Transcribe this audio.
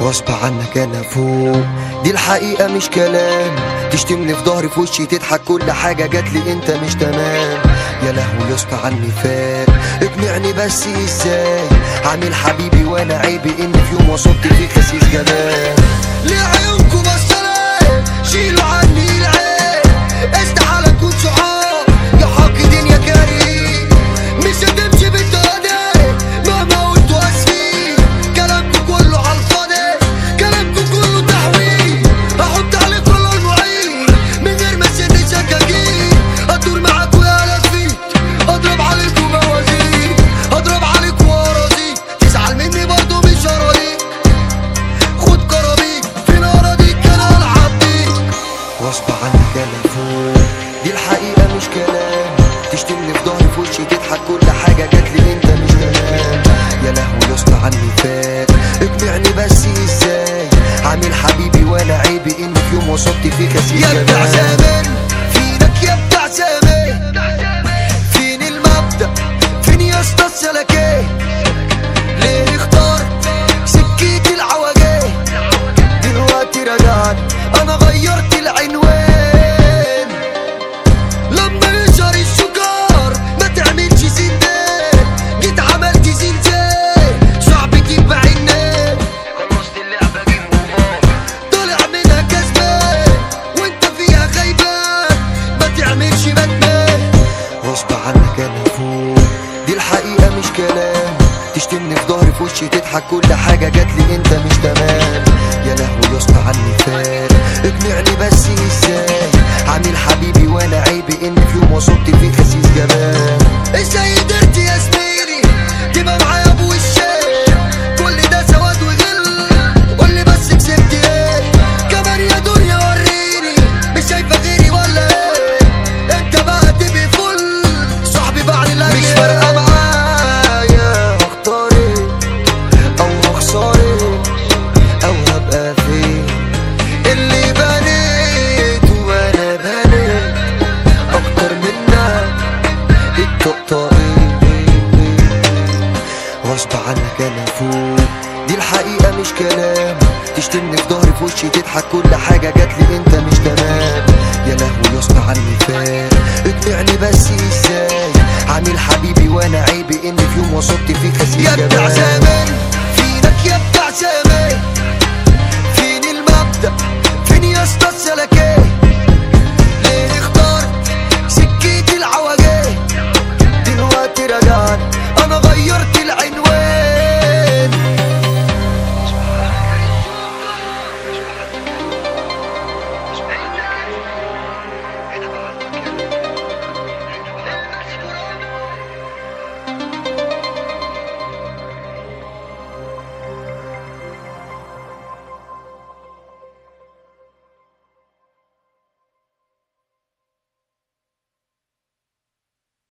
غصب عنك أنا فوق. دي الحقيقة مش كلام. تشتمني في ظهري في وشي تضحك. كل حاجة جاتلي أنت مش تمام. يا لهوي يسطى عني فات اقنعني بس إزاي؟ عامل حبيبي وأنا عيبي إن في يوم وصلت فيه خسيس جمال. ليه بصري في وشي تضحك كل حاجة جاتلي انت مش تمام يا لهوي يسطى عني فات. اقنعني بس إزاي؟ عامل حبيبي وأنا عيبي ان في يوم وصلت فيه خسيس يا بتاع زمان الحقيقة مش كلام. تشتمني في ظهري في وشي تضحك كل حاجة جاتلي انت مش تمام. يا لهوي يسطى عني فات الحقيقة مش كلام. تشتمني في ظهري في وشي تضحك. كل حاجة جاتلي انت مش تمام. يا لهوي اسطى عني فات اقنعني بس إزاي؟ عامل حبيبي وأنا عيبي ان في يوم وصلت فيك اسيب يا بتاع زمان. فينك يا بتاع زمان؟ فين المبدأ؟ فين يا اسطى السلكات ليه اخترت سكتي العوجات دلوقتي رجعت أنا غيرت العين.